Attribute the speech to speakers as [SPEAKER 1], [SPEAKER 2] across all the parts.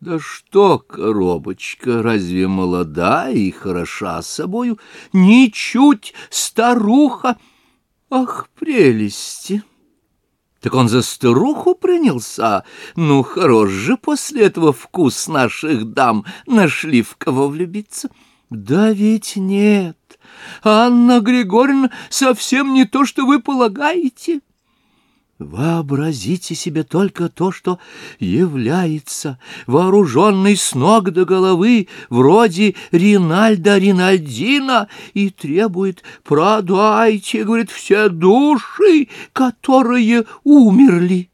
[SPEAKER 1] Да что, коробочка, разве молода и хороша собою? Ничуть, старуха! Ах, прелести! Так он за старуху принялся. Ну, хорош же после этого вкус наших дам. Нашли в кого влюбиться. Да ведь нет. Анна Григорьевна совсем не то, что вы полагаете. Вообразите себе только то, что является вооруженный с ног до головы, вроде Ринальда Ринальдина, и требует «продайте, — говорит, — все души, которые умерли».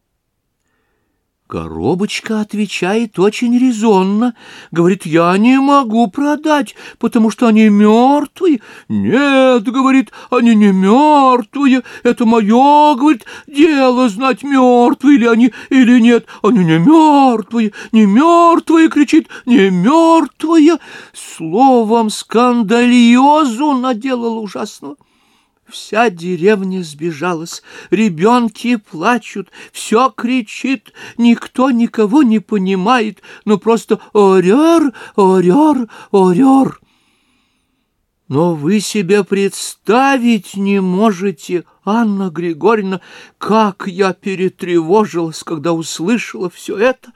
[SPEAKER 1] Коробочка отвечает очень резонно. Говорит, я не могу продать, потому что они мертвые. Нет, говорит, они не мертвые. Это мое, говорит, дело знать, мертвые ли они или нет. Они не мертвые, не мертвые, кричит, не мертвые. Словом, скандалиозу наделал ужасного. Вся деревня сбежалась, ребенки плачут, все кричит, никто никого не понимает, ну просто орер, орер, орер. Но вы себе представить не можете, Анна Григорьевна, как я перетревожилась, когда услышала все это.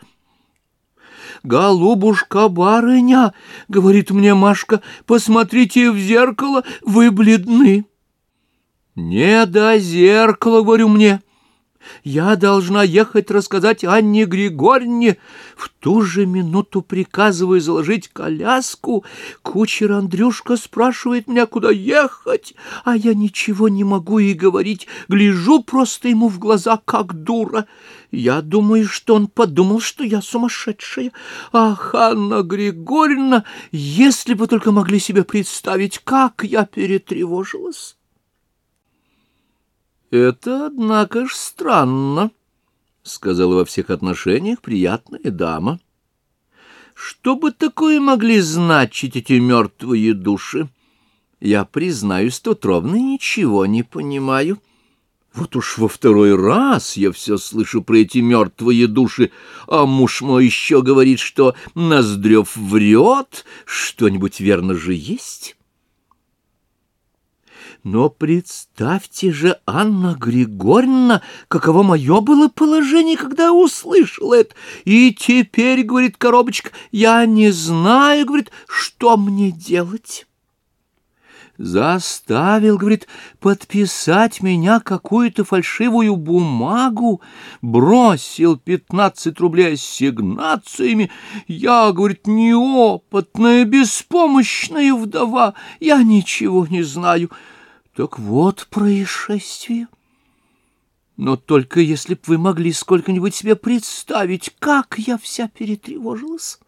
[SPEAKER 1] «Голубушка-барыня», — говорит мне Машка, — «посмотрите в зеркало, вы бледны». «Не до зеркала, говорю мне. Я должна ехать рассказать Анне Григорьевне. В ту же минуту приказываю заложить коляску. Кучер Андрюшка спрашивает меня, куда ехать, а я ничего не могу и говорить. Гляжу просто ему в глаза, как дура. Я думаю, что он подумал, что я сумасшедшая. Ах, Анна Григорьевна, если бы только могли себе представить, как я перетревожилась». «Это, однако ж, странно», — сказала во всех отношениях приятная дама. «Что бы такое могли значить эти мертвые души? Я, признаюсь, тут ровно ничего не понимаю». Вот уж во второй раз я все слышу про эти мертвые души, а муж мой еще говорит, что Ноздрев врет, что-нибудь верно же есть». Но представьте же, Анна Григорьевна, каково мое было положение, когда услышал это. И теперь, говорит коробочка, я не знаю, говорит, что мне делать. Заставил, говорит, подписать меня какую-то фальшивую бумагу, бросил пятнадцать рублей с сигнациями. Я, говорит, неопытная, беспомощная вдова, я ничего не знаю. Так вот происшествие. Но только если б вы могли сколько-нибудь себе представить, как я вся перетревожилась.